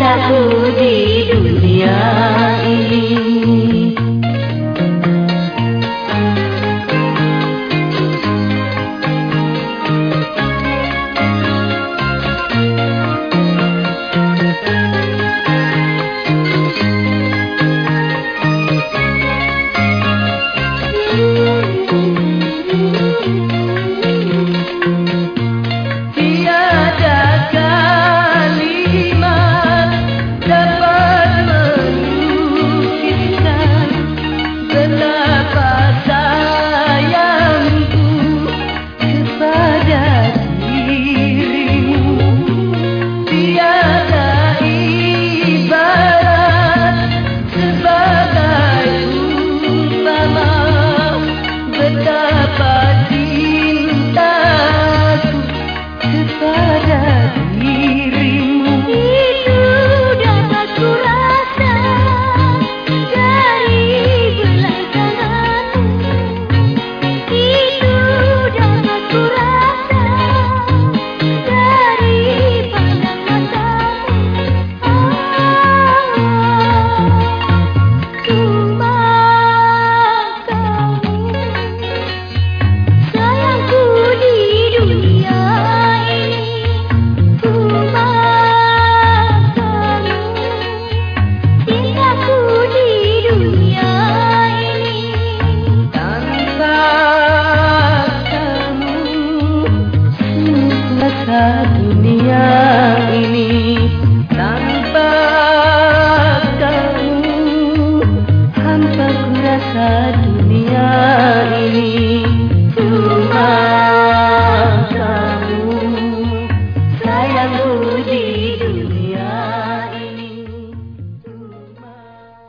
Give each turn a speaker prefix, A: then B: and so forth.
A: cintaku di dunia ini